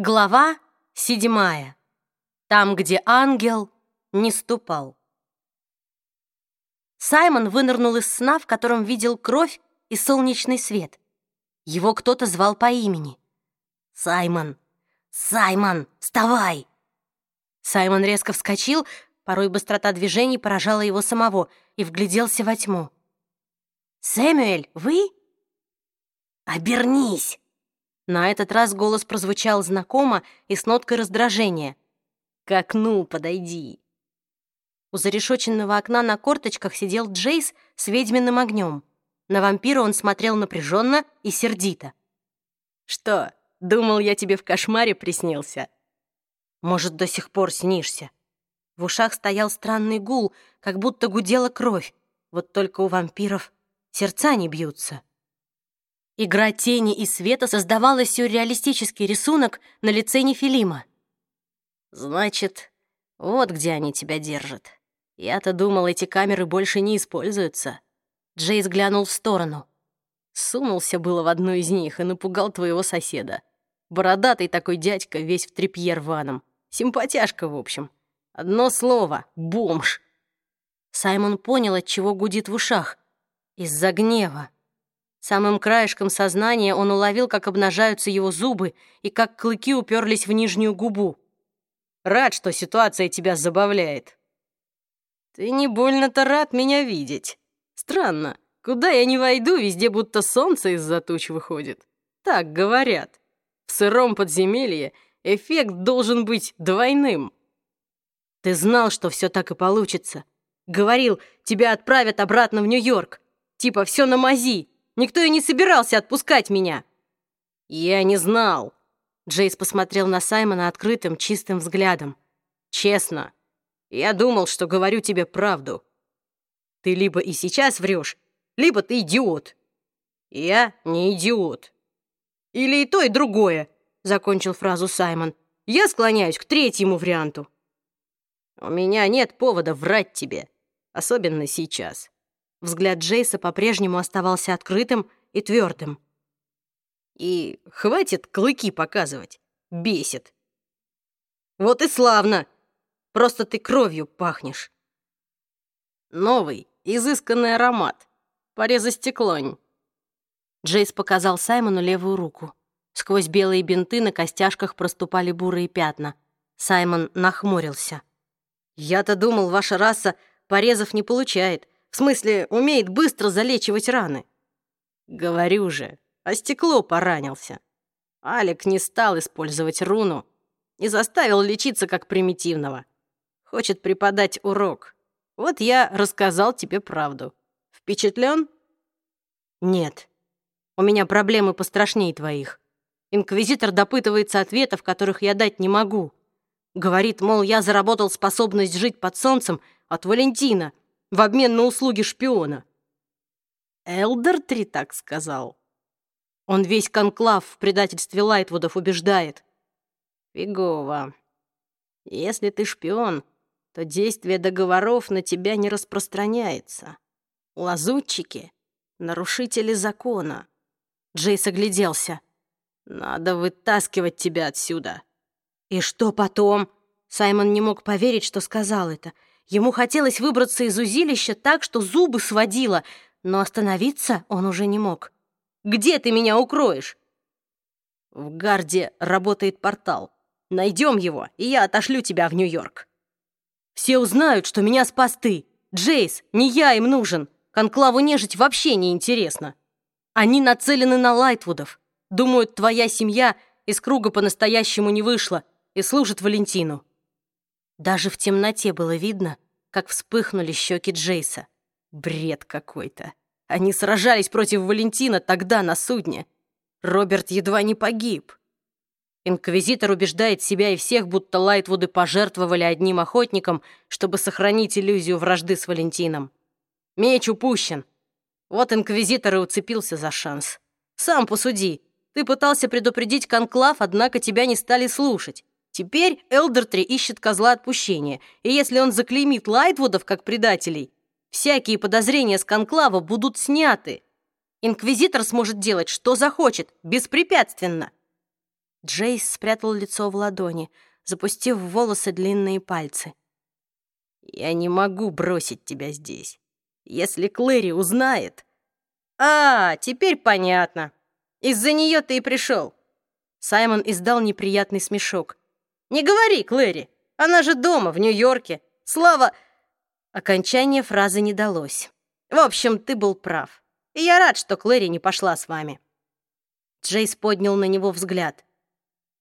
Глава седьмая. Там, где ангел не ступал. Саймон вынырнул из сна, в котором видел кровь и солнечный свет. Его кто-то звал по имени. «Саймон! Саймон! Вставай!» Саймон резко вскочил, порой быстрота движений поражала его самого, и вгляделся во тьму. «Сэмюэль, вы?» «Обернись!» На этот раз голос прозвучал знакомо и с ноткой раздражения. «К окну подойди!» У зарешоченного окна на корточках сидел Джейс с ведьминым огнем. На вампира он смотрел напряженно и сердито. «Что, думал, я тебе в кошмаре приснился?» «Может, до сих пор снишься?» В ушах стоял странный гул, как будто гудела кровь. Вот только у вампиров сердца не бьются. Игра тени и света создавала сюрреалистический рисунок на лице Нефилима. «Значит, вот где они тебя держат. Я-то думал, эти камеры больше не используются». Джейс глянул в сторону. Сунулся было в одну из них и напугал твоего соседа. Бородатый такой дядька, весь в тряпье рваном. Симпатяшка, в общем. Одно слово — бомж. Саймон понял, от чего гудит в ушах. Из-за гнева. Самым краешком сознания он уловил, как обнажаются его зубы и как клыки уперлись в нижнюю губу. «Рад, что ситуация тебя забавляет». «Ты не больно-то рад меня видеть. Странно, куда я не войду, везде будто солнце из-за туч выходит. Так говорят. В сыром подземелье эффект должен быть двойным». «Ты знал, что все так и получится. Говорил, тебя отправят обратно в Нью-Йорк. Типа все на мази, Никто и не собирался отпускать меня!» «Я не знал!» Джейс посмотрел на Саймона открытым, чистым взглядом. «Честно, я думал, что говорю тебе правду. Ты либо и сейчас врешь, либо ты идиот. Я не идиот. Или и то, и другое», — закончил фразу Саймон. «Я склоняюсь к третьему варианту». «У меня нет повода врать тебе, особенно сейчас». Взгляд Джейса по-прежнему оставался открытым и твердым. «И хватит клыки показывать. Бесит». «Вот и славно! Просто ты кровью пахнешь». «Новый, изысканный аромат. Порезостеклонь». Джейс показал Саймону левую руку. Сквозь белые бинты на костяшках проступали бурые пятна. Саймон нахмурился. «Я-то думал, ваша раса порезов не получает. В смысле, умеет быстро залечивать раны. Говорю же, а стекло поранился. Алик не стал использовать руну и заставил лечиться как примитивного. Хочет преподать урок. Вот я рассказал тебе правду. Впечатлен? Нет. У меня проблемы пострашнее твоих. Инквизитор допытывается ответов, которых я дать не могу. Говорит, мол, я заработал способность жить под солнцем от Валентина, в обмен на услуги шпиона. Элдертри так сказал. Он весь конклав в предательстве Лайтвудов убеждает. Фигово. Если ты шпион, то действие договоров на тебя не распространяется. Лазутчики — нарушители закона. Джейс огляделся. Надо вытаскивать тебя отсюда. И что потом? Саймон не мог поверить, что сказал это — Ему хотелось выбраться из узилища так, что зубы сводило, но остановиться он уже не мог. «Где ты меня укроешь?» «В гарде работает портал. Найдем его, и я отошлю тебя в Нью-Йорк». «Все узнают, что меня спас ты. Джейс, не я им нужен. Конклаву нежить вообще не интересно. Они нацелены на Лайтвудов. Думают, твоя семья из круга по-настоящему не вышла и служит Валентину. Даже в темноте было видно, как вспыхнули щеки Джейса. Бред какой-то. Они сражались против Валентина тогда на судне. Роберт едва не погиб. Инквизитор убеждает себя и всех, будто Лайтвуды пожертвовали одним охотником, чтобы сохранить иллюзию вражды с Валентином. Меч упущен. Вот инквизитор и уцепился за шанс. Сам посуди. Ты пытался предупредить Конклав, однако тебя не стали слушать. Теперь Элдертри ищет козла отпущения, и если он заклеймит Лайтвудов как предателей, всякие подозрения с Конклава будут сняты. Инквизитор сможет делать, что захочет, беспрепятственно. Джейс спрятал лицо в ладони, запустив в волосы длинные пальцы. «Я не могу бросить тебя здесь. Если Клэри узнает...» «А, теперь понятно. Из-за нее ты и пришел». Саймон издал неприятный смешок. «Не говори, Клэри, она же дома, в Нью-Йорке. Слава...» Окончание фразы не далось. «В общем, ты был прав. И я рад, что Клэри не пошла с вами». Джейс поднял на него взгляд.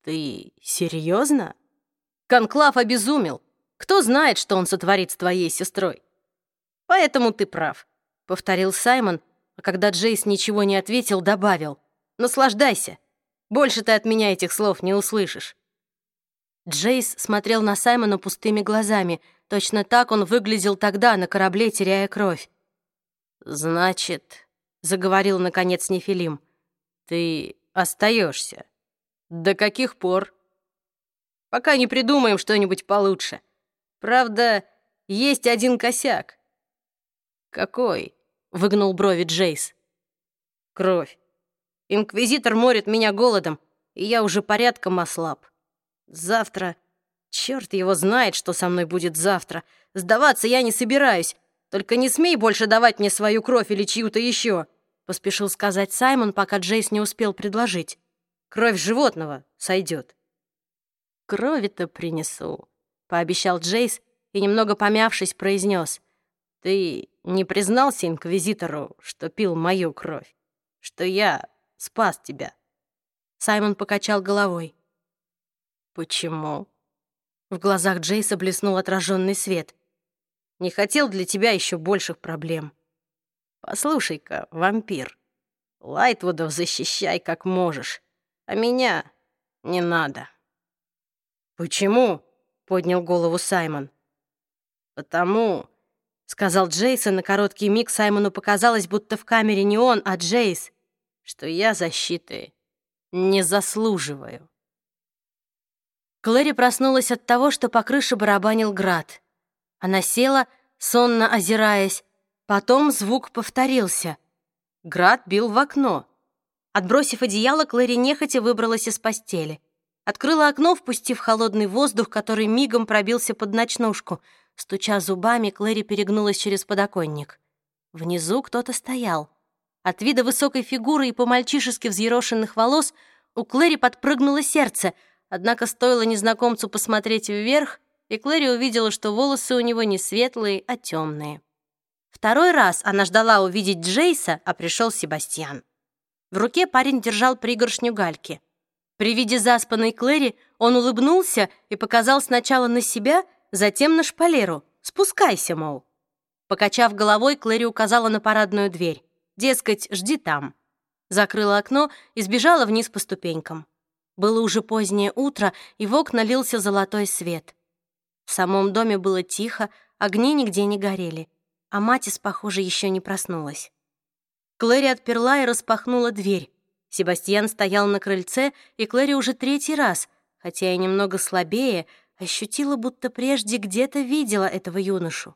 «Ты серьезно? Конклав обезумел. Кто знает, что он сотворит с твоей сестрой? Поэтому ты прав», — повторил Саймон, а когда Джейс ничего не ответил, добавил. «Наслаждайся. Больше ты от меня этих слов не услышишь». Джейс смотрел на Саймона пустыми глазами. Точно так он выглядел тогда на корабле, теряя кровь. «Значит», — заговорил наконец Нефилим, — «ты остаешься. До каких пор?» «Пока не придумаем что-нибудь получше. Правда, есть один косяк». «Какой?» — выгнул брови Джейс. «Кровь. Инквизитор морит меня голодом, и я уже порядком ослаб. Завтра... Черт его знает, что со мной будет завтра. Сдаваться я не собираюсь. Только не смей больше давать мне свою кровь или чью-то еще, поспешил сказать Саймон, пока Джейс не успел предложить. Кровь животного сойдет. Крови-то принесу, пообещал Джейс и, немного помявшись, произнес. Ты не признался инквизитору, что пил мою кровь, что я спас тебя? Саймон покачал головой. «Почему?» В глазах Джейса блеснул отраженный свет. «Не хотел для тебя еще больших проблем. Послушай-ка, вампир, Лайтвудов защищай как можешь, а меня не надо». «Почему?» — поднял голову Саймон. «Потому...» — сказал Джейс, и на короткий миг Саймону показалось, будто в камере не он, а Джейс, что я защиты не заслуживаю. Клэри проснулась от того, что по крыше барабанил град. Она села, сонно озираясь. Потом звук повторился. Град бил в окно. Отбросив одеяло, Клэри нехотя выбралась из постели. Открыла окно, впустив холодный воздух, который мигом пробился под ночнушку. Стуча зубами, Клэри перегнулась через подоконник. Внизу кто-то стоял. От вида высокой фигуры и по-мальчишески взъерошенных волос у Клэри подпрыгнуло сердце — Однако стоило незнакомцу посмотреть вверх, и Клэри увидела, что волосы у него не светлые, а темные. Второй раз она ждала увидеть Джейса, а пришел Себастьян. В руке парень держал пригоршню гальки. При виде заспанной Клэри он улыбнулся и показал сначала на себя, затем на шпалеру. «Спускайся, мол». Покачав головой, Клэри указала на парадную дверь. Дескать, жди там. Закрыла окно и сбежала вниз по ступенькам. Было уже позднее утро, и в окна лился золотой свет. В самом доме было тихо, огни нигде не горели, а Матис, похоже, еще не проснулась. Клэри отперла и распахнула дверь. Себастьян стоял на крыльце, и Клэри уже третий раз, хотя и немного слабее, ощутила, будто прежде где-то видела этого юношу.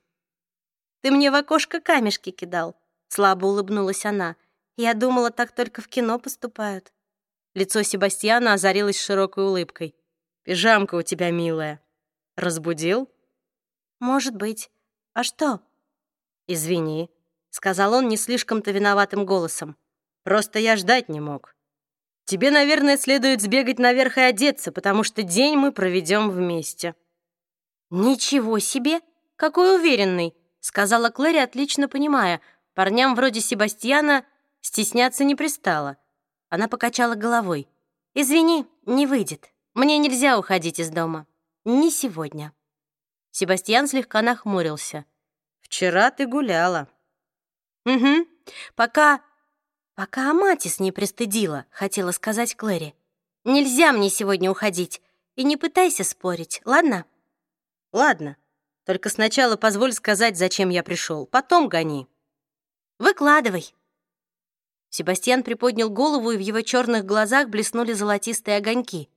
«Ты мне в окошко камешки кидал», — слабо улыбнулась она. «Я думала, так только в кино поступают». Лицо Себастьяна озарилось широкой улыбкой. «Пижамка у тебя милая. Разбудил?» «Может быть. А что?» «Извини», — сказал он не слишком-то виноватым голосом. «Просто я ждать не мог. Тебе, наверное, следует сбегать наверх и одеться, потому что день мы проведем вместе». «Ничего себе! Какой уверенный!» — сказала Клэри, отлично понимая. Парням вроде Себастьяна стесняться не пристало. Она покачала головой. «Извини, не выйдет. Мне нельзя уходить из дома. Не сегодня». Себастьян слегка нахмурился. «Вчера ты гуляла». «Угу. Пока... пока Аматис не пристыдила», — хотела сказать Клэри. «Нельзя мне сегодня уходить. И не пытайся спорить, ладно?» «Ладно. Только сначала позволь сказать, зачем я пришел. Потом гони». «Выкладывай», Себастьян приподнял голову, и в его черных глазах блеснули золотистые огоньки.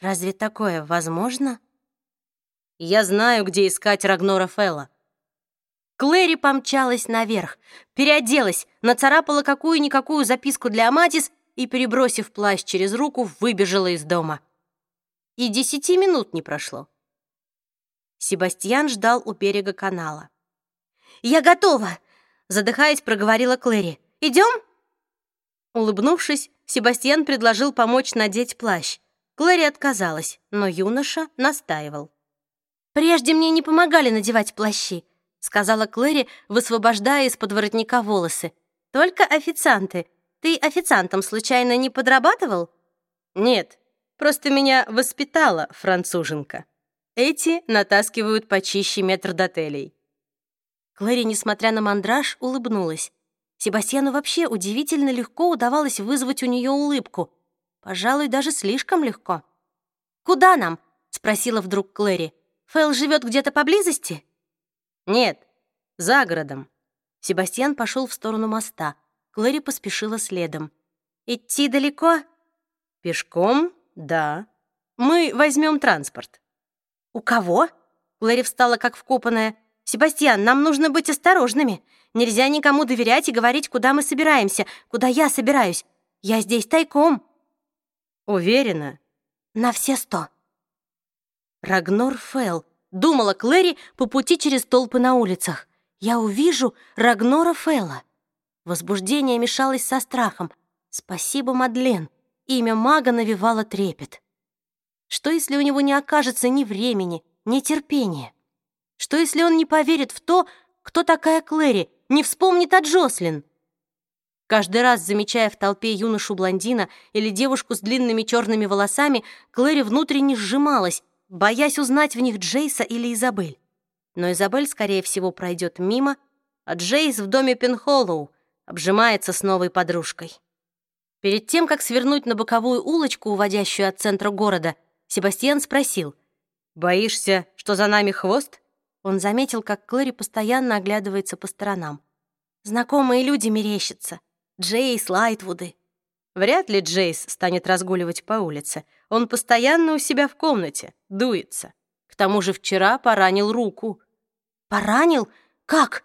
«Разве такое возможно?» «Я знаю, где искать Рагнора Фелла». Клэри помчалась наверх, переоделась, нацарапала какую-никакую записку для Аматис и, перебросив плащ через руку, выбежала из дома. И десяти минут не прошло. Себастьян ждал у берега канала. «Я готова!» — задыхаясь, проговорила Клэри. «Идем?» Улыбнувшись, Себастьян предложил помочь надеть плащ. Клэри отказалась, но юноша настаивал. «Прежде мне не помогали надевать плащи», — сказала Клэри, высвобождая из-под воротника волосы. «Только официанты. Ты официантом случайно не подрабатывал?» «Нет, просто меня воспитала француженка. Эти натаскивают почище метрдотелей». Клэри, несмотря на мандраж, улыбнулась. Себастьяну вообще удивительно легко удавалось вызвать у нее улыбку. Пожалуй, даже слишком легко. «Куда нам?» — спросила вдруг Клэри. «Фэл живет где-то поблизости?» «Нет, за городом». Себастьян пошел в сторону моста. Клэри поспешила следом. «Идти далеко?» «Пешком, да. Мы возьмем транспорт». «У кого?» Клэри встала как вкопанная. «Себастьян, нам нужно быть осторожными. Нельзя никому доверять и говорить, куда мы собираемся, куда я собираюсь. Я здесь тайком». «Уверена?» «На все сто». Рагнор Фелл, думала Клэри по пути через толпы на улицах. «Я увижу Рагнора Фелла». Возбуждение мешалось со страхом. «Спасибо, Мадлен». Имя мага навевало трепет. Что, если у него не окажется ни времени, ни терпения? Что, если он не поверит в то, кто такая Клэри, не вспомнит о Джослин? Каждый раз, замечая в толпе юношу-блондина или девушку с длинными черными волосами, Клэри внутренне сжималась, боясь узнать в них Джейса или Изабель. Но Изабель, скорее всего, пройдет мимо, а Джейс в доме Пенхоллоу обжимается с новой подружкой. Перед тем, как свернуть на боковую улочку, уводящую от центра города, Себастьян спросил, «Боишься, что за нами хвост?» Он заметил, как Клэри постоянно оглядывается по сторонам. Знакомые люди мерещатся. Джейс, Лайтвуды. Вряд ли Джейс станет разгуливать по улице. Он постоянно у себя в комнате, дуется. К тому же вчера поранил руку. «Поранил? Как?»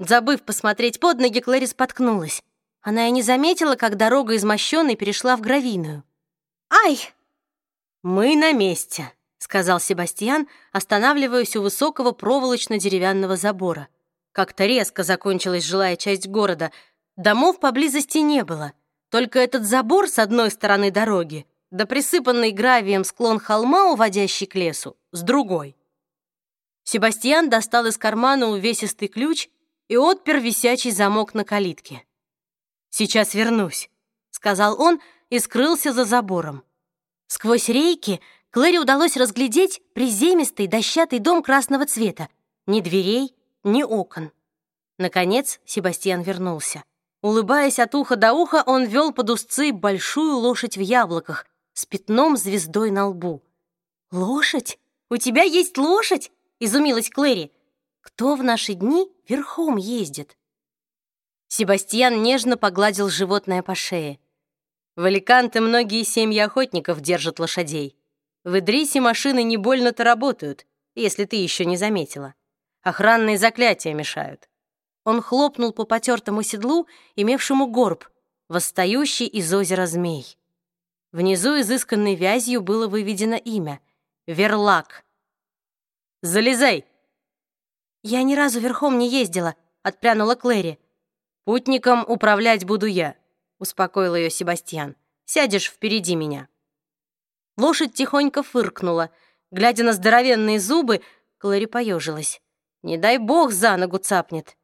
Забыв посмотреть под ноги, Клэри споткнулась. Она и не заметила, как дорога из перешла в гравийную. «Ай!» «Мы на месте», — сказал Себастьян, останавливаясь у высокого проволочно-деревянного забора. Как-то резко закончилась жилая часть города. Домов поблизости не было. Только этот забор с одной стороны дороги, да присыпанный гравием склон холма, уводящий к лесу, с другой. Себастьян достал из кармана увесистый ключ и отпер висячий замок на калитке. «Сейчас вернусь», — сказал он и скрылся за забором. Сквозь рейки Клэри удалось разглядеть приземистый дощатый дом красного цвета. Ни дверей, ни окон. Наконец Себастьян вернулся. Улыбаясь от уха до уха, он вел под узцы большую лошадь в яблоках с пятном звездой на лбу. «Лошадь? У тебя есть лошадь?» — изумилась Клэри. «Кто в наши дни верхом ездит?» Себастьян нежно погладил животное по шее. В Аликанте многие семьи охотников держат лошадей. В Идрисе машины не больно-то работают, если ты еще не заметила. Охранные заклятия мешают. Он хлопнул по потертому седлу, имевшему горб, восстающий из озера змей. Внизу изысканной вязью было выведено имя — Верлак. «Залезай!» «Я ни разу верхом не ездила», — отпрянула Клэри. «Путником управлять буду я», — успокоил ее Себастьян. «Сядешь впереди меня». Лошадь тихонько фыркнула. Глядя на здоровенные зубы, Клэри поежилась. «Не дай бог за ногу цапнет».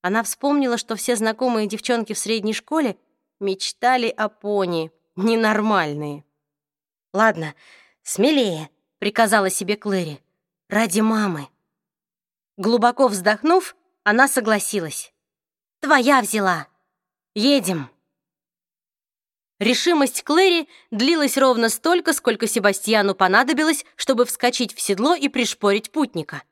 Она вспомнила, что все знакомые девчонки в средней школе мечтали о пони, ненормальные. «Ладно, смелее», — приказала себе Клэри. «Ради мамы». Глубоко вздохнув, она согласилась. «Твоя взяла. Едем». Решимость Клэри длилась ровно столько, сколько Себастьяну понадобилось, чтобы вскочить в седло и пришпорить путника.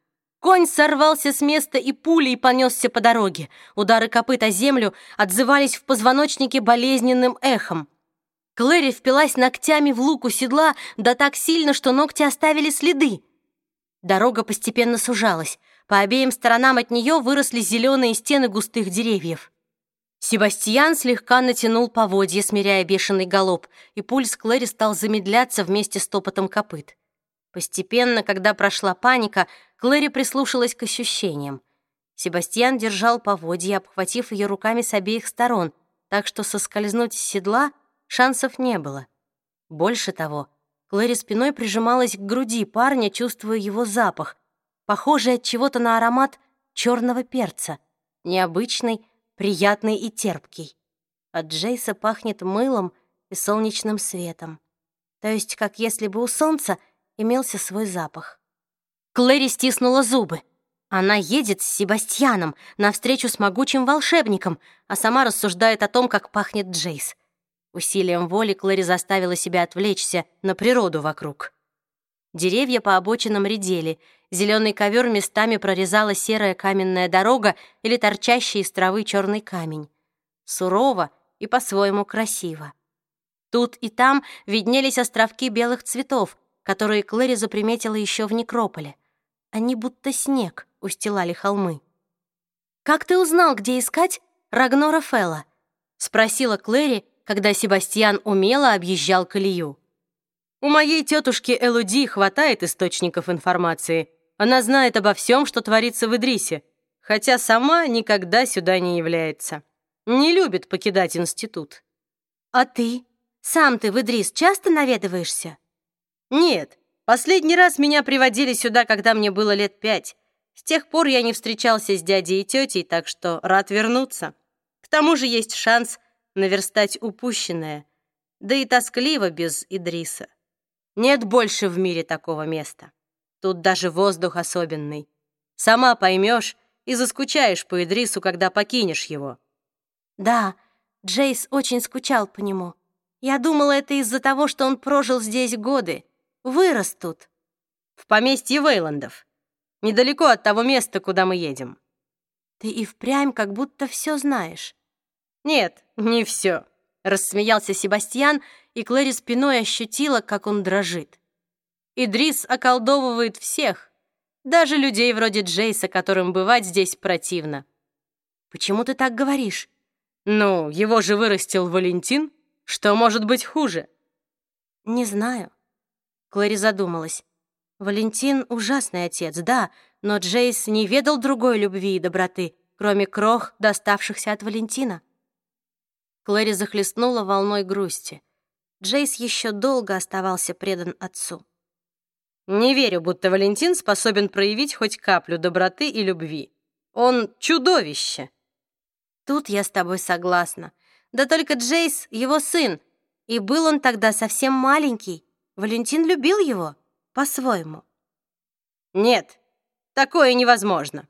Конь сорвался с места и пулей понесся по дороге. Удары копыт о землю отзывались в позвоночнике болезненным эхом. Клэри впилась ногтями в луку седла, да так сильно, что ногти оставили следы. Дорога постепенно сужалась. По обеим сторонам от нее выросли зеленые стены густых деревьев. Себастьян слегка натянул поводья, смиряя бешеный галоп, и пульс Клэри стал замедляться вместе с топотом копыт. Постепенно, когда прошла паника, Клэри прислушалась к ощущениям. Себастьян держал поводья, обхватив ее руками с обеих сторон, так что соскользнуть с седла шансов не было. Больше того, Клэри спиной прижималась к груди парня, чувствуя его запах, похожий от чего-то на аромат черного перца, необычный, приятный и терпкий. От Джейса пахнет мылом и солнечным светом. То есть, как если бы у солнца имелся свой запах. Клэри стиснула зубы. Она едет с Себастьяном на встречу с могучим волшебником, а сама рассуждает о том, как пахнет Джейс. Усилием воли Клэри заставила себя отвлечься на природу вокруг. Деревья по обочинам редели, зеленый ковер местами прорезала серая каменная дорога или торчащий из травы черный камень. Сурово и по-своему красиво. Тут и там виднелись островки белых цветов, которые Клэри заприметила еще в некрополе. Они будто снег устилали холмы. «Как ты узнал, где искать Рагнора Фелла?» — спросила Клэри, когда Себастьян умело объезжал колею. «У моей тетушки Элуди хватает источников информации. Она знает обо всем, что творится в Идрисе, хотя сама никогда сюда не является. Не любит покидать институт». «А ты? Сам ты в Идрис часто наведываешься?» «Нет, последний раз меня приводили сюда, когда мне было лет пять. С тех пор я не встречался с дядей и тетей, так что рад вернуться. К тому же есть шанс наверстать упущенное. Да и тоскливо без Идриса. Нет больше в мире такого места. Тут даже воздух особенный. Сама поймешь и заскучаешь по Идрису, когда покинешь его. Да, Джейс очень скучал по нему. Я думала, это из-за того, что он прожил здесь годы. Вырос тут. В поместье Вейландов недалеко от того места, куда мы едем». «Ты и впрямь как будто все знаешь». «Нет, не все», — рассмеялся Себастьян, и Клэри спиной ощутила, как он дрожит. «Идрис околдовывает всех, даже людей вроде Джейса, которым бывать здесь противно». «Почему ты так говоришь?» «Ну, его же вырастил Валентин. Что может быть хуже?» «Не знаю». Клэри задумалась. Валентин — ужасный отец, да, но Джейс не ведал другой любви и доброты, кроме крох, доставшихся от Валентина. Клэри захлестнула волной грусти. Джейс еще долго оставался предан отцу. «Не верю, будто Валентин способен проявить хоть каплю доброты и любви. Он чудовище!» «Тут я с тобой согласна. Да только Джейс — его сын, и был он тогда совсем маленький. Валентин любил его» по-своему. Нет, такое невозможно.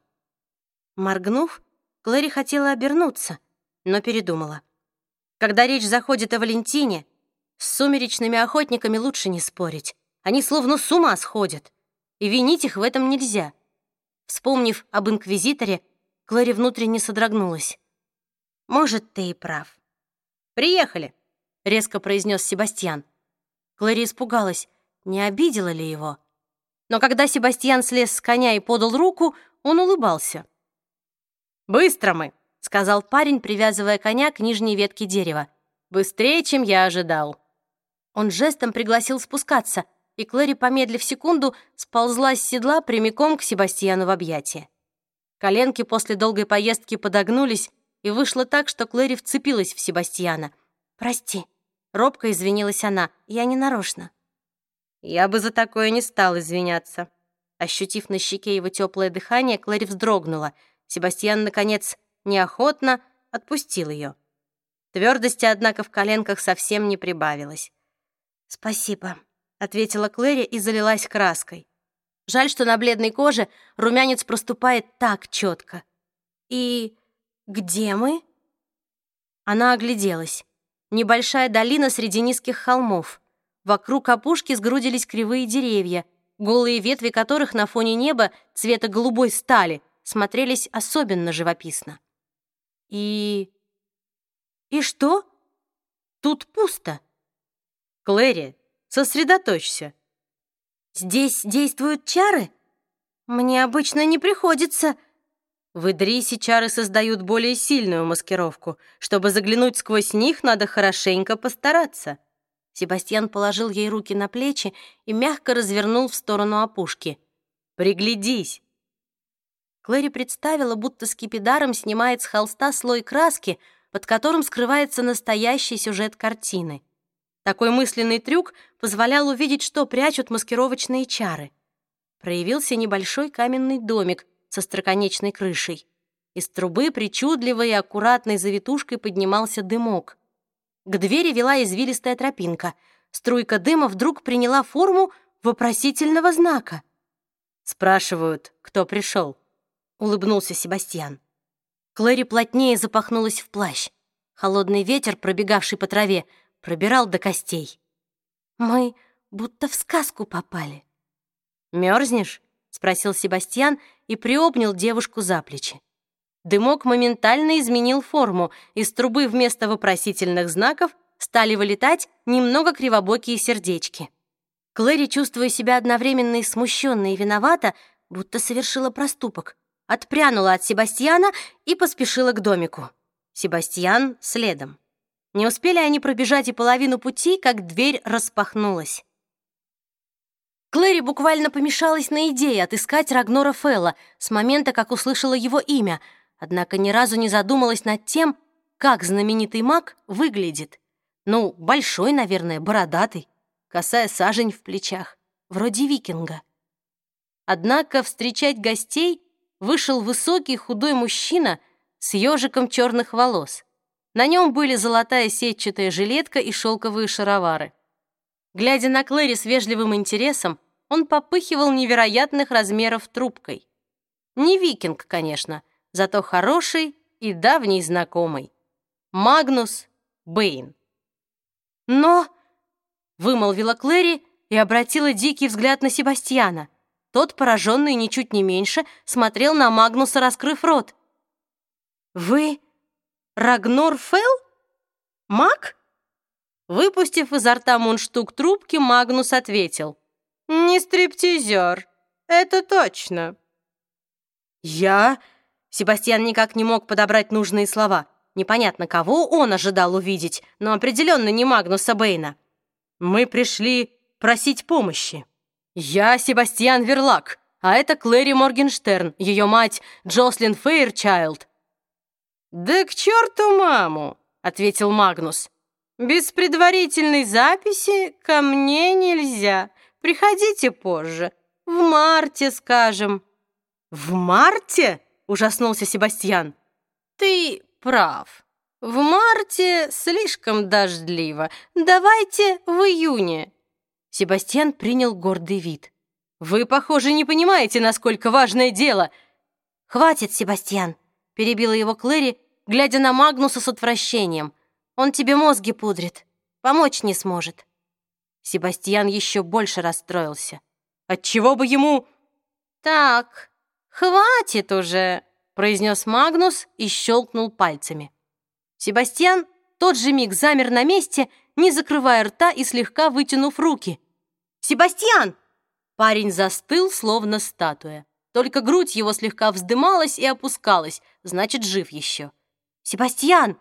Моргнув, Клэри хотела обернуться, но передумала. Когда речь заходит о Валентине, с сумеречными охотниками лучше не спорить. Они словно с ума сходят, и винить их в этом нельзя. Вспомнив об инквизиторе, Клэри внутренне содрогнулась. «Может, ты и прав». «Приехали», — резко произнес Себастьян. Клэри испугалась, не обидела ли его. Но когда Себастьян слез с коня и подал руку, он улыбался. «Быстро мы», — сказал парень, привязывая коня к нижней ветке дерева. «Быстрее, чем я ожидал». Он жестом пригласил спускаться, и Клэри, помедлив секунду, сползла с седла прямиком к Себастьяну в объятия. Коленки после долгой поездки подогнулись, и вышло так, что Клэри вцепилась в Себастьяна. «Прости», — робко извинилась она, — «я не нарочно». Я бы за такое не стал извиняться. Ощутив на щеке его теплое дыхание, Клэри вздрогнула. Себастьян, наконец, неохотно отпустил ее. Твердости, однако, в коленках совсем не прибавилось. «Спасибо», — ответила Клэри и залилась краской. Жаль, что на бледной коже румянец проступает так четко. «И где мы?» Она огляделась. Небольшая долина среди низких холмов. Вокруг опушки сгрудились кривые деревья, голые ветви которых на фоне неба цвета голубой стали смотрелись особенно живописно. И... И что? Тут пусто. Клэри, сосредоточься. Здесь действуют чары? Мне обычно не приходится... В Идрисе чары создают более сильную маскировку. Чтобы заглянуть сквозь них, надо хорошенько постараться. Себастьян положил ей руки на плечи и мягко развернул в сторону опушки. «Приглядись!» Клэри представила, будто скипидаром снимает с холста слой краски, под которым скрывается настоящий сюжет картины. Такой мысленный трюк позволял увидеть, что прячут маскировочные чары. Проявился небольшой каменный домик со строконечной крышей. Из трубы причудливой и аккуратной завитушкой поднимался дымок. К двери вела извилистая тропинка. Струйка дыма вдруг приняла форму вопросительного знака. «Спрашивают, кто пришел?» — улыбнулся Себастьян. Клэри плотнее запахнулась в плащ. Холодный ветер, пробегавший по траве, пробирал до костей. «Мы будто в сказку попали». «Мерзнешь?» — спросил Себастьян и приобнял девушку за плечи. Дымок моментально изменил форму, из трубы вместо вопросительных знаков стали вылетать немного кривобокие сердечки. Клэри, чувствуя себя одновременно и смущенной, и виновата, будто совершила проступок, отпрянула от Себастьяна и поспешила к домику. Себастьян следом. Не успели они пробежать и половину пути, как дверь распахнулась. Клэри буквально помешалась на идее отыскать Рагнора Фелла с момента, как услышала его имя — однако ни разу не задумалась над тем, как знаменитый маг выглядит. Ну, большой, наверное, бородатый, косая сажень в плечах, вроде викинга. Однако встречать гостей вышел высокий худой мужчина с ежиком черных волос. На нем были золотая сетчатая жилетка и шелковые шаровары. Глядя на Клэри с вежливым интересом, он попыхивал невероятных размеров трубкой. Не викинг, конечно, — зато хороший и давний знакомый. Магнус Бэйн. «Но...» — вымолвила Клэри и обратила дикий взгляд на Себастьяна. Тот, пораженный ничуть не меньше, смотрел на Магнуса, раскрыв рот. «Вы Рагнор Фелл? Маг?» Выпустив изо рта мундштук трубки, Магнус ответил. «Не стриптизер, это точно». «Я Себастьян никак не мог подобрать нужные слова. Непонятно, кого он ожидал увидеть, но определенно не Магнуса Бэйна. «Мы пришли просить помощи. Я Себастьян Верлак, а это Клэри Моргенштерн, ее мать Джослин Фейрчайлд». «Да к черту маму!» — ответил Магнус. «Без предварительной записи ко мне нельзя. Приходите позже. В марте, скажем». «В марте?» ужаснулся Себастьян. «Ты прав. В марте слишком дождливо. Давайте в июне». Себастьян принял гордый вид. «Вы, похоже, не понимаете, насколько важное дело». «Хватит, Себастьян», — перебила его Клэри, глядя на Магнуса с отвращением. «Он тебе мозги пудрит. Помочь не сможет». Себастьян еще больше расстроился. «Отчего бы ему...» «Так, «Хватит уже!» — произнес Магнус и щелкнул пальцами. Себастьян тот же миг замер на месте, не закрывая рта и слегка вытянув руки. «Себастьян!» Парень застыл, словно статуя. Только грудь его слегка вздымалась и опускалась, значит, жив еще. «Себастьян!»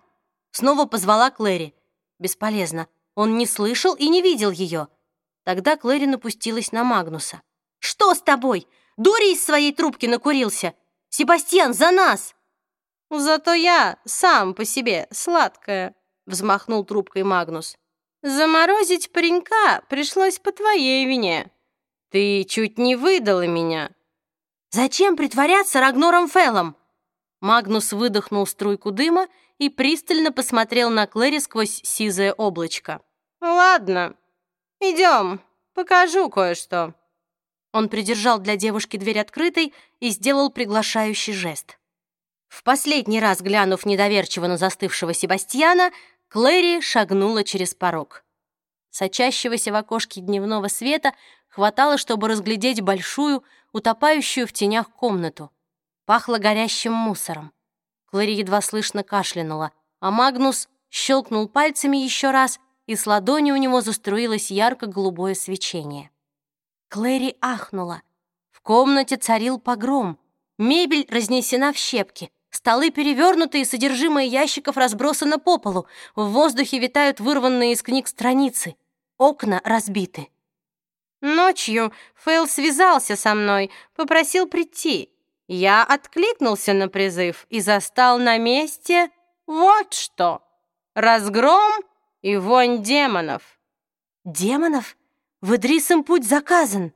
Снова позвала Клэри. Бесполезно. Он не слышал и не видел ее. Тогда Клэри напустилась на Магнуса. «Что с тобой? Дори из своей трубки накурился. Себастьян, за нас!» «Зато я сам по себе сладкая», — взмахнул трубкой Магнус. «Заморозить паренька пришлось по твоей вине. Ты чуть не выдала меня». «Зачем притворяться Рагнором Феллом?» Магнус выдохнул струйку дыма и пристально посмотрел на Клэри сквозь сизое облачко. «Ладно, идем, покажу кое-что». Он придержал для девушки дверь открытой и сделал приглашающий жест. В последний раз глянув недоверчиво на застывшего Себастьяна, Клэри шагнула через порог. Сочащегося в окошке дневного света хватало, чтобы разглядеть большую, утопающую в тенях комнату. Пахло горящим мусором. Клэри едва слышно кашлянула, а Магнус щелкнул пальцами еще раз, и с ладони у него заструилось ярко-голубое свечение. Клэри ахнула. В комнате царил погром. Мебель разнесена в щепки. Столы перевернуты, и содержимое ящиков разбросано по полу. В воздухе витают вырванные из книг страницы. окна разбиты. Ночью Фейл связался со мной, попросил прийти. Я откликнулся на призыв и застал на месте вот что. Разгром и вонь демонов. Демонов? В Идрисом путь заказан.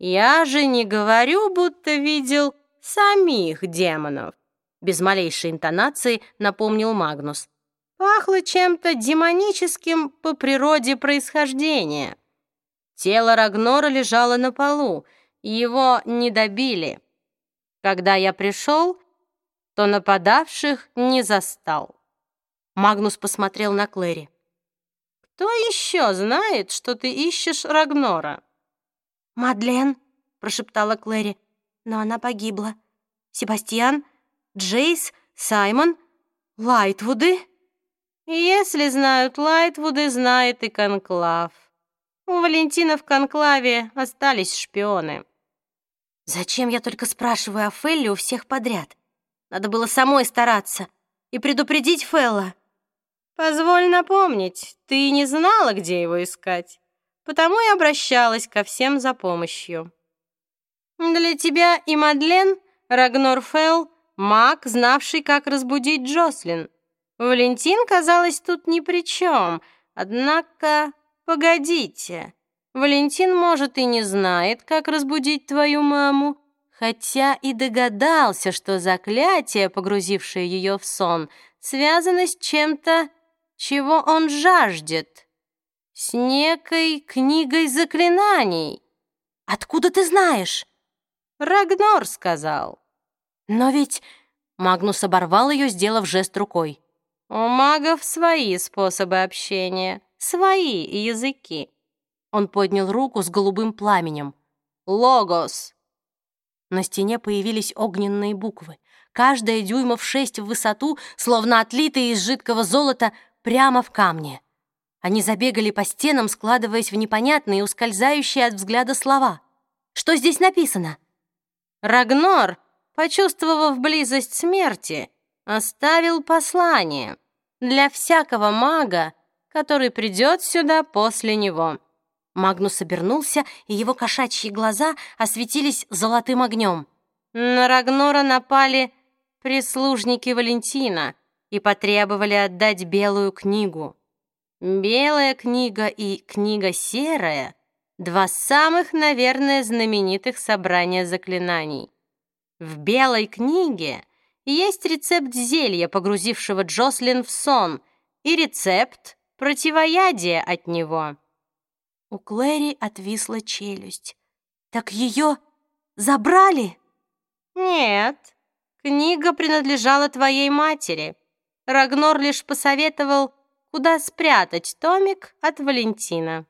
Я же не говорю, будто видел самих демонов. Без малейшей интонации напомнил Магнус. Пахло чем-то демоническим по природе происхождения. Тело Рагнора лежало на полу, его не добили. Когда я пришел, то нападавших не застал. Магнус посмотрел на Клэри. «Кто еще знает, что ты ищешь Рагнора?» «Мадлен», — прошептала Клэри, — «но она погибла. Себастьян, Джейс, Саймон, Лайтвуды». «Если знают Лайтвуды, знает и Конклав. У Валентина в конклаве остались шпионы. Зачем я только спрашиваю о Фелле у всех подряд? Надо было самой стараться и предупредить Фелла. Позволь напомнить, ты не знала, где его искать, потому и обращалась ко всем за помощью. Для тебя и Мадлен Рагнор Фелл — маг, знавший, как разбудить Джослин. Валентин, казалось, тут ни при чем, однако Погодите, Валентин, может, и не знает, как разбудить твою маму, хотя и догадался, что заклятие, погрузившее ее в сон, связано с чем-то, чего он жаждет, с некой книгой заклинаний. Откуда ты знаешь? Рагнор сказал. Но ведь Магнус оборвал ее, сделав жест рукой. У магов свои способы общения свои языки. Он поднял руку с голубым пламенем. «Логос!» На стене появились огненные буквы. Каждая дюймов шесть в высоту, словно отлитые из жидкого золота, прямо в камне. Они забегали по стенам, складываясь в непонятные, ускользающие от взгляда слова. «Что здесь написано?» Рагнор, почувствовав близость смерти, оставил послание. Для всякого мага который придет сюда после него». Магнус обернулся, и его кошачьи глаза осветились золотым огнем. На Рагнора напали прислужники Валентина и потребовали отдать белую книгу. Белая книга и книга серая — два самых, наверное, знаменитых собрания заклинаний. В белой книге есть рецепт зелья, погрузившего Джослин в сон, и рецепт, противоядие от него». У Клэри отвисла челюсть. «Так ее забрали?» «Нет, книга принадлежала твоей матери. Рагнор лишь посоветовал, куда спрятать томик от Валентина».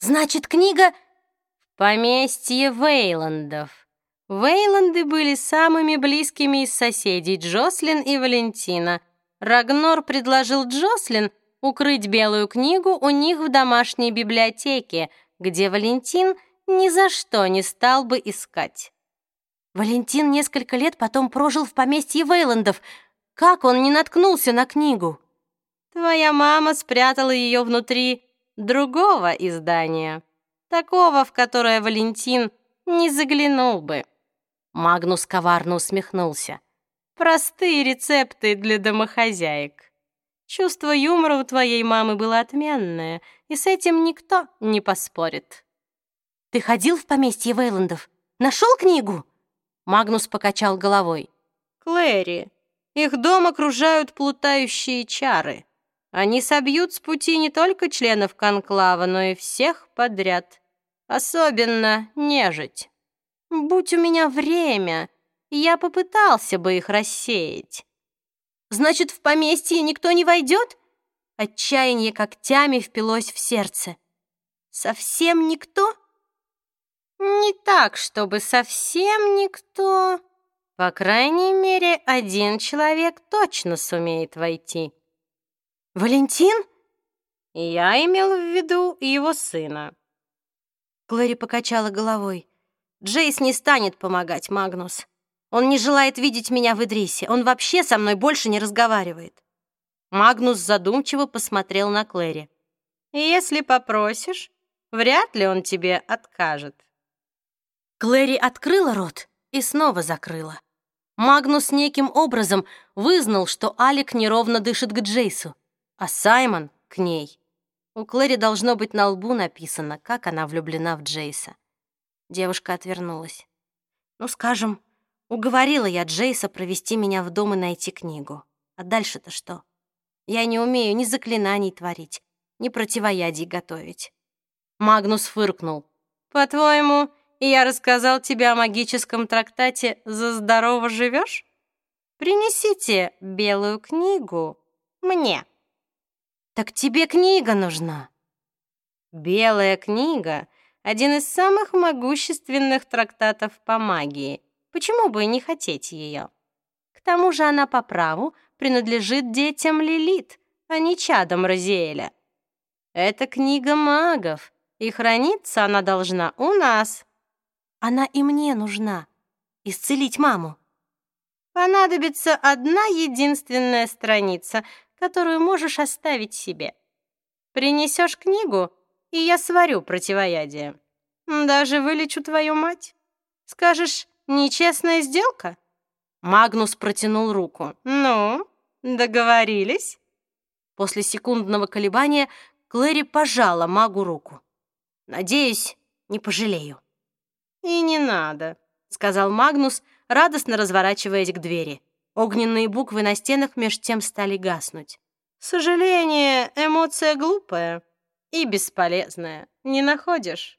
«Значит, книга...» «В поместье Вейландов». Вейланды были самыми близкими из соседей Джослин и Валентина. Рагнор предложил Джослин укрыть белую книгу у них в домашней библиотеке, где Валентин ни за что не стал бы искать. Валентин несколько лет потом прожил в поместье Вейландов. Как он не наткнулся на книгу? Твоя мама спрятала ее внутри другого издания, такого, в которое Валентин не заглянул бы. Магнус коварно усмехнулся. Простые рецепты для домохозяек. Чувство юмора у твоей мамы было отменное, и с этим никто не поспорит. Ты ходил в поместье Вейландов? Нашел книгу? Магнус покачал головой. Клэри, их дом окружают плутающие чары. Они собьют с пути не только членов конклава, но и всех подряд. Особенно нежить. Будь у меня время, я попытался бы их рассеять. Значит, в поместье никто не войдет? Отчаяние когтями впилось в сердце. Совсем никто? Не так, чтобы совсем никто. По крайней мере, один человек точно сумеет войти. Валентин? Я имел в виду его сына. Глори покачала головой. Джейс не станет помогать, Магнус. Он не желает видеть меня в Идрисе. Он вообще со мной больше не разговаривает. Магнус задумчиво посмотрел на Клэри. Если попросишь, вряд ли он тебе откажет». Клэри открыла рот и снова закрыла. Магнус неким образом вызнал, что Алик неровно дышит к Джейсу, а Саймон — к ней. У Клэри должно быть на лбу написано, как она влюблена в Джейса. Девушка отвернулась. «Ну, скажем, уговорила я Джейса провести меня в дом и найти книгу. А дальше-то что? Я не умею ни заклинаний творить, ни противоядий готовить». Магнус фыркнул. «По-твоему, я рассказал тебе о магическом трактате «За здорово живешь»? Принесите белую книгу мне». «Так тебе книга нужна». «Белая книга — один из самых могущественных трактатов по магии. Почему бы и не хотеть ее? К тому же она по праву принадлежит детям Лилит, а не чадам Розиэля. Это книга магов, и храниться она должна у нас». «Она и мне нужна. Исцелить маму». Понадобится одна единственная страница, которую можешь оставить себе. Принесешь книгу, и я сварю противоядие. Даже вылечу твою мать. Скажешь, нечестная сделка? Магнус протянул руку. Ну, договорились? После секундного колебания Клэри пожала магу руку. Надеюсь, не пожалею. И не надо, сказал Магнус, радостно разворачиваясь к двери. Огненные буквы на стенах меж тем стали гаснуть. Сожаление — эмоция глупая и бесполезная, не находишь?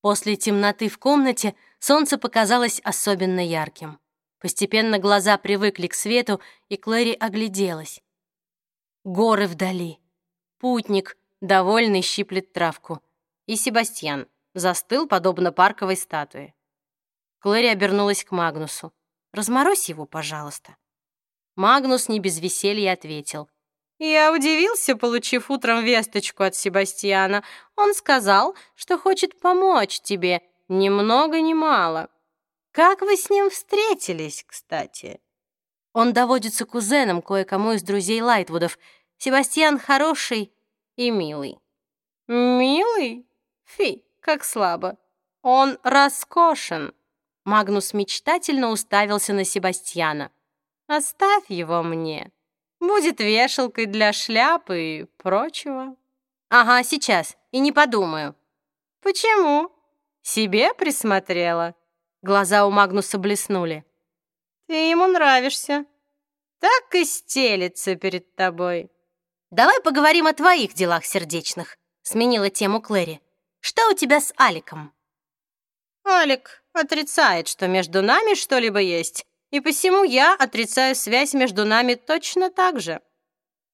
После темноты в комнате солнце показалось особенно ярким. Постепенно глаза привыкли к свету, и Клэри огляделась. Горы вдали. Путник, довольный, щиплет травку. И Себастьян застыл, подобно парковой статуе. Клэри обернулась к Магнусу. Разморозь его, пожалуйста». Магнус не без веселья ответил. «Я удивился, получив утром весточку от Себастьяна. Он сказал, что хочет помочь тебе, ни много ни мало. Как вы с ним встретились, кстати?» Он доводится кузеном кое-кому из друзей Лайтвудов. Себастьян хороший и милый. «Милый? Фи, как слабо. Он роскошен». Магнус мечтательно уставился на Себастьяна. «Оставь его мне. Будет вешалкой для шляпы и прочего». «Ага, сейчас. И не подумаю». «Почему?» «Себе присмотрела?» Глаза у Магнуса блеснули. «Ты ему нравишься. Так и стелится перед тобой». «Давай поговорим о твоих делах сердечных», — сменила тему Клэри. «Что у тебя с Аликом?» «Алик отрицает, что между нами что-либо есть, и посему я отрицаю связь между нами точно так же.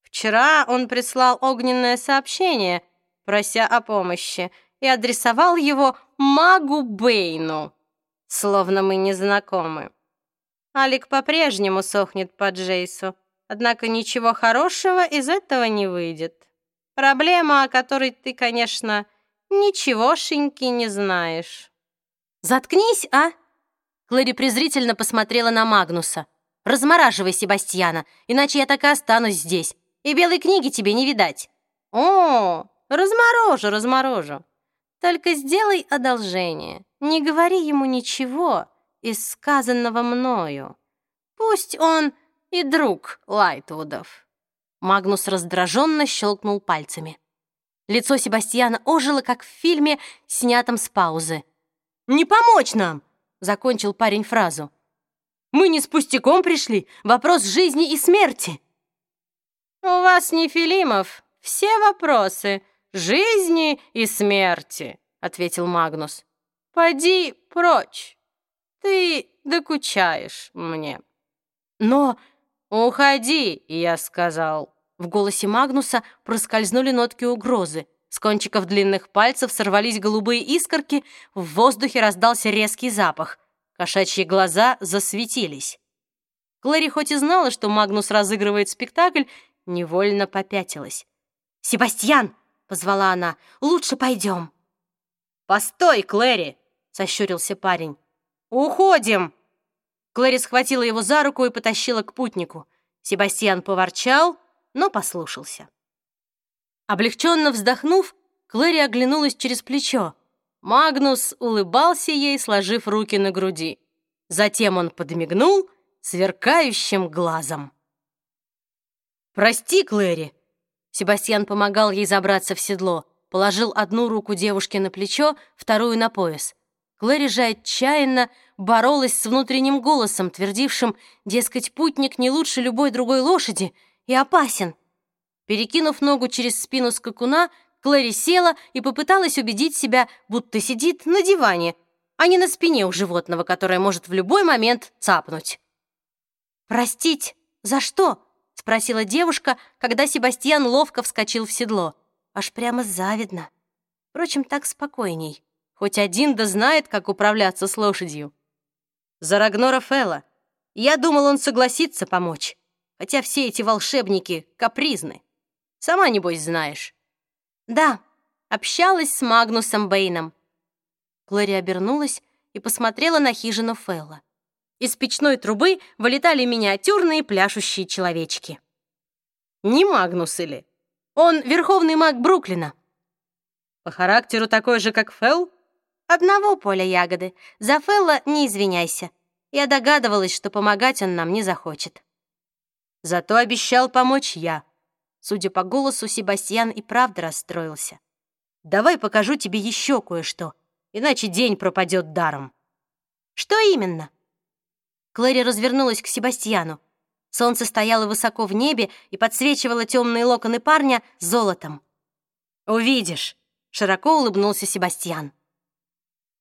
Вчера он прислал огненное сообщение, прося о помощи, и адресовал его магу Бэйну, словно мы не знакомы. Алик по-прежнему сохнет по Джейсу, однако ничего хорошего из этого не выйдет. Проблема, о которой ты, конечно, ничегошеньки не знаешь. «Заткнись, а!» Клэри презрительно посмотрела на Магнуса. «Размораживай Себастьяна, иначе я так и останусь здесь, и белой книги тебе не видать». «О, разморожу, разморожу. Только сделай одолжение, не говори ему ничего из сказанного мною. Пусть он и друг Лайтвудов». Магнус раздраженно щелкнул пальцами. Лицо Себастьяна ожило, как в фильме, снятом с паузы. «Не помочь нам!» — закончил парень фразу. «Мы не с пустяком пришли. Вопрос жизни и смерти». «У вас, Нефилимов, все вопросы жизни и смерти», — ответил Магнус. «Поди прочь. Ты докучаешь мне». «Но...» «Уходи», — я сказал. В голосе Магнуса проскользнули нотки угрозы. С кончиков длинных пальцев сорвались голубые искорки, в воздухе раздался резкий запах. Кошачьи глаза засветились. Клэри хоть и знала, что Магнус разыгрывает спектакль, невольно попятилась. «Себастьян!» — позвала она. «Лучше пойдем». «Постой, Клэри!» — сощурился парень. «Уходим!» Клэри схватила его за руку и потащила к путнику. Себастьян поворчал, но послушался. Облегченно вздохнув, Клэри оглянулась через плечо. Магнус улыбался ей, сложив руки на груди. Затем он подмигнул сверкающим глазом. «Прости, Клэри!» Себастьян помогал ей забраться в седло, положил одну руку девушке на плечо, вторую на пояс. Клэри же отчаянно боролась с внутренним голосом, твердившим, дескать, путник не лучше любой другой лошади и опасен. Перекинув ногу через спину скакуна, Клэри села и попыталась убедить себя, будто сидит на диване, а не на спине у животного, которое может в любой момент цапнуть. «Простить? За что?» — спросила девушка, когда Себастьян ловко вскочил в седло. Аж прямо завидно. Впрочем, так спокойней. Хоть один да знает, как управляться с лошадью. За Рагнора Фелла. Я думал, он согласится помочь. Хотя все эти волшебники капризны. Сама, небось, знаешь. Да, общалась с Магнусом Бэйном. Клэри обернулась и посмотрела на хижину Фелла. Из печной трубы вылетали миниатюрные пляшущие человечки. Не Магнус или? Он верховный маг Бруклина. По характеру такой же, как Фелл? Одного поля ягоды. За Фелла не извиняйся. Я догадывалась, что помогать он нам не захочет. Зато обещал помочь я. Судя по голосу, Себастьян и правда расстроился. Давай покажу тебе еще кое-что, иначе день пропадет даром. Что именно? Клэри развернулась к Себастьяну. Солнце стояло высоко в небе и подсвечивало темные локоны парня золотом. «Увидишь», — широко улыбнулся Себастьян.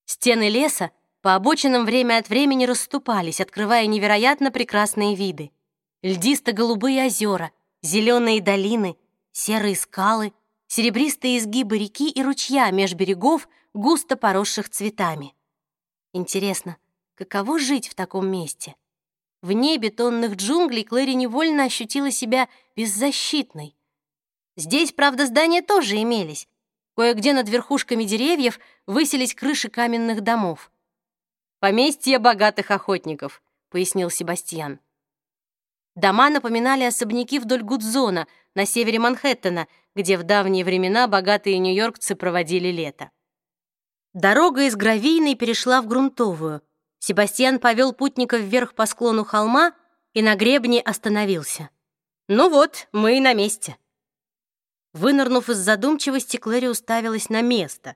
Стены леса по обочинам время от времени расступались, открывая невероятно прекрасные виды. Льдисто-голубые озера, зеленые долины, серые скалы, серебристые изгибы реки и ручья меж берегов, густо поросших цветами. Интересно, каково жить в таком месте? Вне бетонных джунглей Клэри невольно ощутила себя беззащитной. Здесь, правда, здания тоже имелись, Кое-где над верхушками деревьев высились крыши каменных домов. «Поместье богатых охотников», — пояснил Себастьян. Дома напоминали особняки вдоль Гудзона на севере Манхэттена, где в давние времена богатые нью-йоркцы проводили лето. Дорога из гравийной перешла в грунтовую. Себастьян повел путников вверх по склону холма и на гребне остановился. «Ну вот, мы и на месте». Вынырнув из задумчивости, Клэри уставилась на место.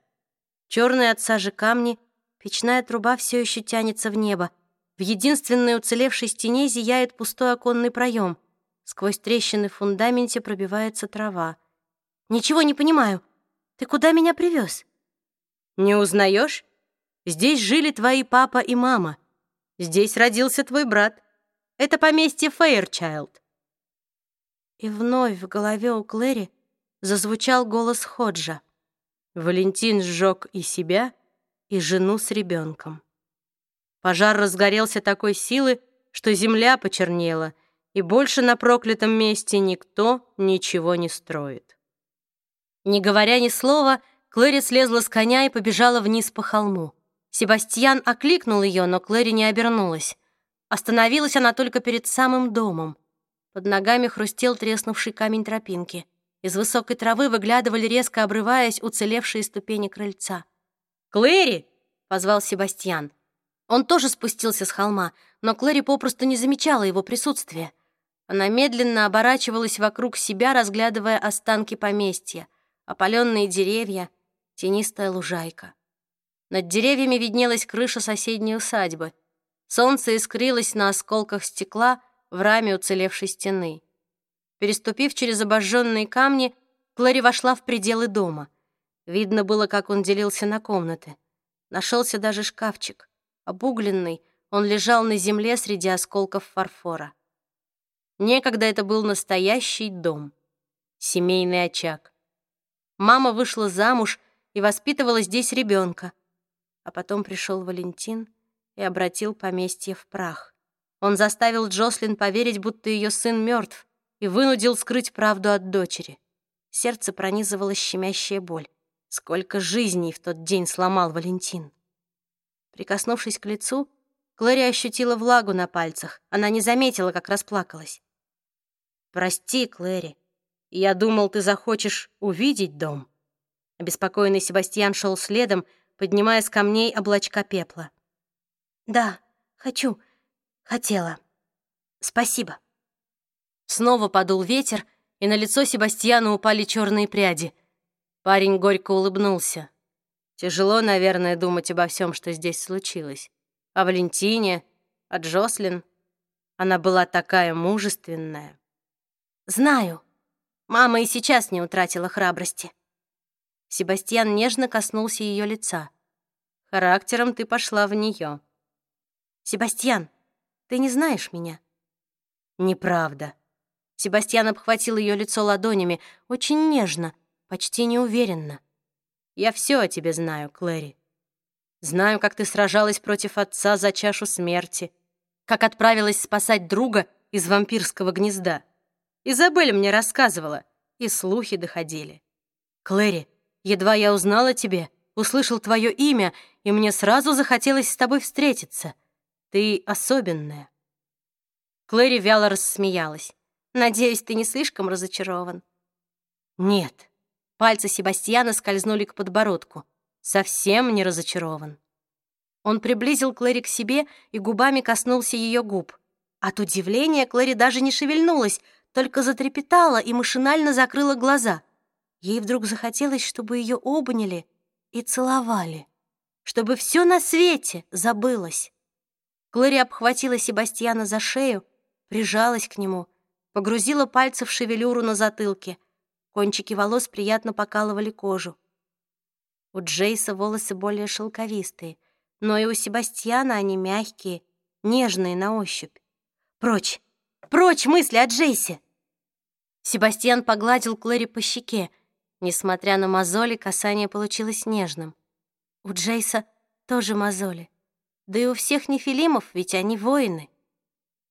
Черные от сажи камни, печная труба все еще тянется в небо. В единственной уцелевшей стене зияет пустой оконный проем. Сквозь трещины в фундаменте пробивается трава. «Ничего не понимаю. Ты куда меня привез?» «Не узнаешь? Здесь жили твои папа и мама. Здесь родился твой брат. Это поместье Фейерчайлд». И вновь в голове у Клэри зазвучал голос Ходжа. Валентин сжег и себя, и жену с ребенком. Пожар разгорелся такой силы, что земля почернела, и больше на проклятом месте никто ничего не строит. Не говоря ни слова, Клэри слезла с коня и побежала вниз по холму. Себастьян окликнул ее, но Клэри не обернулась. Остановилась она только перед самым домом. Под ногами хрустел треснувший камень тропинки — из высокой травы выглядывали, резко обрываясь, уцелевшие ступени крыльца. «Клэри!» — позвал Себастьян. Он тоже спустился с холма, но Клэри попросту не замечала его присутствия. Она медленно оборачивалась вокруг себя, разглядывая останки поместья, опаленные деревья, тенистая лужайка. Над деревьями виднелась крыша соседней усадьбы. Солнце искрилось на осколках стекла в раме уцелевшей стены. Переступив через обожженные камни, Клэри вошла в пределы дома. Видно было, как он делился на комнаты. Нашелся даже шкафчик. Обугленный, он лежал на земле среди осколков фарфора. Некогда это был настоящий дом. Семейный очаг. Мама вышла замуж и воспитывала здесь ребенка. А потом пришел Валентин и обратил поместье в прах. Он заставил Джослин поверить, будто ее сын мертв, и вынудил скрыть правду от дочери. Сердце пронизывало щемящая боль. Сколько жизней в тот день сломал Валентин. Прикоснувшись к лицу, Глория ощутила влагу на пальцах. Она не заметила, как расплакалась. «Прости, Клэри. Я думал, ты захочешь увидеть дом». Обеспокоенный Себастьян шел следом, поднимая с камней облачка пепла. «Да, хочу. Хотела. Спасибо». Снова подул ветер, и на лицо Себастьяна упали черные пряди. Парень горько улыбнулся. Тяжело, наверное, думать обо всем, что здесь случилось. О Валентине, о Джослин. Она была такая мужественная. «Знаю. Мама и сейчас не утратила храбрости». Себастьян нежно коснулся ее лица. «Характером ты пошла в нее. «Себастьян, ты не знаешь меня?» «Неправда». Себастьян обхватил ее лицо ладонями, очень нежно, почти неуверенно. «Я все о тебе знаю, Клэри. Знаю, как ты сражалась против отца за чашу смерти, как отправилась спасать друга из вампирского гнезда. Изабель мне рассказывала, и слухи доходили. Клэри, едва я узнала тебе, услышал твое имя, и мне сразу захотелось с тобой встретиться. Ты особенная». Клэри вяло рассмеялась. «Надеюсь, ты не слишком разочарован?» «Нет». Пальцы Себастьяна скользнули к подбородку. Совсем не разочарован. Он приблизил Клэри к себе и губами коснулся ее губ. От удивления Клэри даже не шевельнулась, только затрепетала и машинально закрыла глаза. Ей вдруг захотелось, чтобы ее обняли и целовали, чтобы все на свете забылось. Клэри обхватила Себастьяна за шею, прижалась к нему, погрузила пальцы в шевелюру на затылке. Кончики волос приятно покалывали кожу. У Джейса волосы более шелковистые, но и у Себастьяна они мягкие, нежные на ощупь. Прочь! Прочь мысли о Джейсе! Себастьян погладил Клэри по щеке. Несмотря на мозоли, касание получилось нежным. У Джейса тоже мозоли. Да и у всех нефилимов, ведь они воины.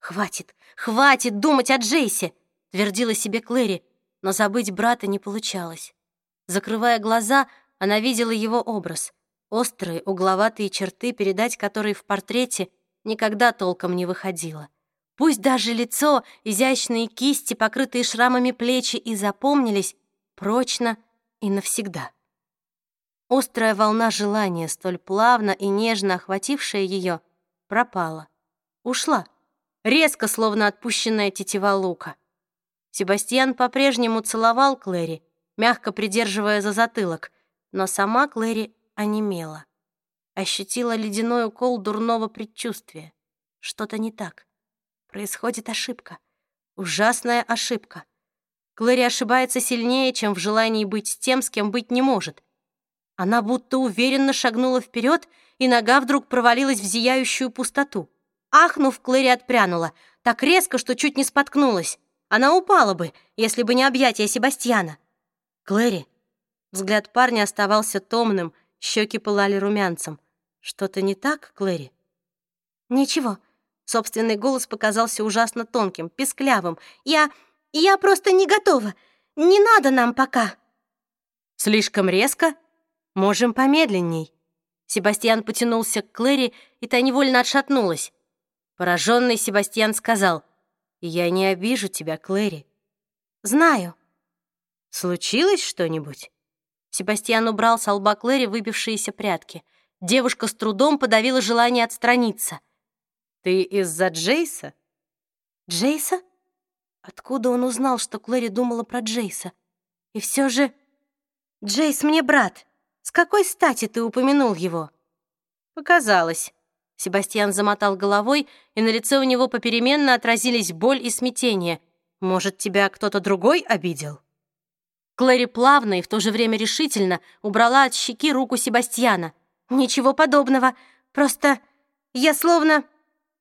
«Хватит, хватит думать о Джейсе!» — твердила себе Клэри, но забыть брата не получалось. Закрывая глаза, она видела его образ. Острые, угловатые черты, передать которые в портрете никогда толком не выходило. Пусть даже лицо, изящные кисти, покрытые шрамами плечи и запомнились прочно и навсегда. Острая волна желания, столь плавно и нежно охватившая ее, пропала. Ушла, резко, словно отпущенная тетива лука. Себастьян по-прежнему целовал Клэри, мягко придерживая за затылок, но сама Клэри онемела. Ощутила ледяной укол дурного предчувствия. Что-то не так. Происходит ошибка. Ужасная ошибка. Клэри ошибается сильнее, чем в желании быть тем, с кем быть не может. Она будто уверенно шагнула вперед, и нога вдруг провалилась в зияющую пустоту. Ахнув, Клэри отпрянула, так резко, что чуть не споткнулась. Она упала бы, если бы не объятия Себастьяна. «Клэри!» Взгляд парня оставался томным, щеки пылали румянцем. «Что-то не так, Клэри?» «Ничего». Собственный голос показался ужасно тонким, песклявым. «Я... я просто не готова. Не надо нам пока». «Слишком резко? Можем помедленней». Себастьян потянулся к Клэри, и та невольно отшатнулась. Пораженный Себастьян сказал, «Я не обижу тебя, Клэри». «Знаю». «Случилось что-нибудь?» Себастьян убрал с лба Клэри выбившиеся прятки. Девушка с трудом подавила желание отстраниться. «Ты из-за Джейса?» «Джейса?» Откуда он узнал, что Клэри думала про Джейса? И все же... «Джейс мне брат. С какой стати ты упомянул его?» «Показалось». Себастьян замотал головой, и на лице у него попеременно отразились боль и смятение. «Может, тебя кто-то другой обидел?» Клэри плавно и в то же время решительно убрала от щеки руку Себастьяна. «Ничего подобного. Просто я словно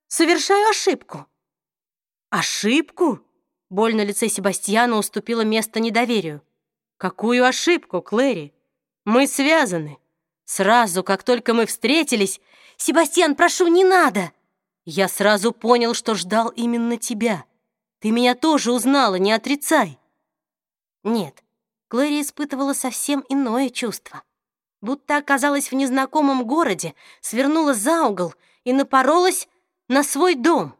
совершаю ошибку». «Ошибку?» Боль на лице Себастьяна уступила место недоверию. «Какую ошибку, Клэри? Мы связаны. Сразу, как только мы встретились, «Себастьян, прошу, не надо!» «Я сразу понял, что ждал именно тебя. Ты меня тоже узнала, не отрицай!» Нет, Клэри испытывала совсем иное чувство. Будто оказалась в незнакомом городе, свернула за угол и напоролась на свой дом.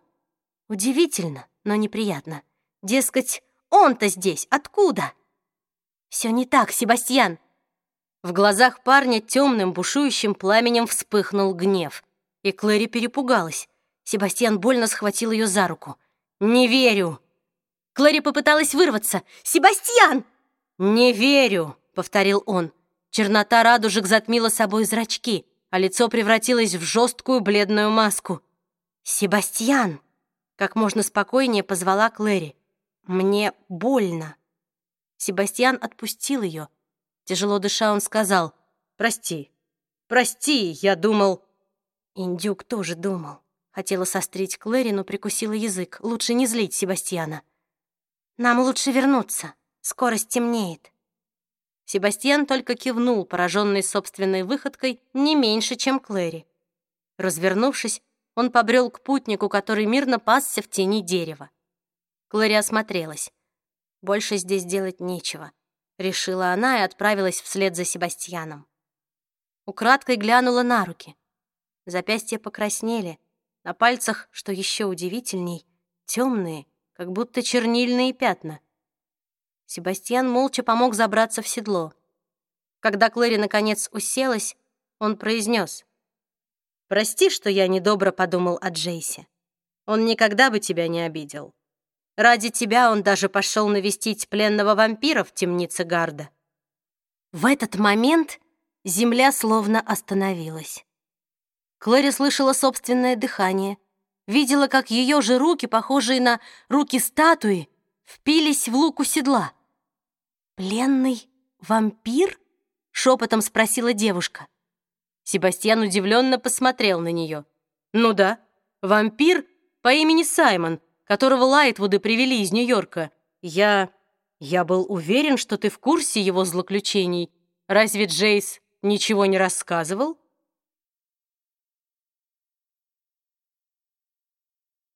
Удивительно, но неприятно. Дескать, Он-то здесь откуда? Все не так, Себастьян. В глазах парня темным бушующим пламенем вспыхнул гнев. И Клэри перепугалась. Себастьян больно схватил ее за руку. «Не верю!» Клэри попыталась вырваться. «Себастьян!» «Не верю!» — повторил он. Чернота радужек затмила собой зрачки, а лицо превратилось в жесткую бледную маску. «Себастьян!» — как можно спокойнее позвала Клэри. «Мне больно». Себастьян отпустил ее. Тяжело дыша, он сказал, «Прости, прости, я думал...» Индюк тоже думал. Хотела сострить Клэри, но прикусила язык. Лучше не злить Себастьяна. «Нам лучше вернуться. Скоро стемнеет». Себастьян только кивнул, пораженный собственной выходкой, не меньше, чем Клэри. Развернувшись, он побрел к путнику, который мирно пасся в тени дерева. Клэри осмотрелась. Больше здесь делать нечего, решила она и отправилась вслед за Себастьяном. Украдкой глянула на руки. Запястья покраснели, на пальцах, что еще удивительней, темные, как будто чернильные пятна. Себастьян молча помог забраться в седло. Когда Клэри наконец уселась, он произнес: «Прости, что я недобро подумал о Джейсе. Он никогда бы тебя не обидел. Ради тебя он даже пошел навестить пленного вампира в темнице Гарда». В этот момент земля словно остановилась. Клэри слышала собственное дыхание, видела, как ее же руки, похожие на руки статуи, впились в луку седла. «Пленный вампир?» — шепотом спросила девушка. Себастьян удивленно посмотрел на нее. «Ну да, вампир по имени Саймон, которого Лайтвуды привели из Нью-Йорка. Я... я был уверен, что ты в курсе его злоключений. Разве Джейс ничего не рассказывал?»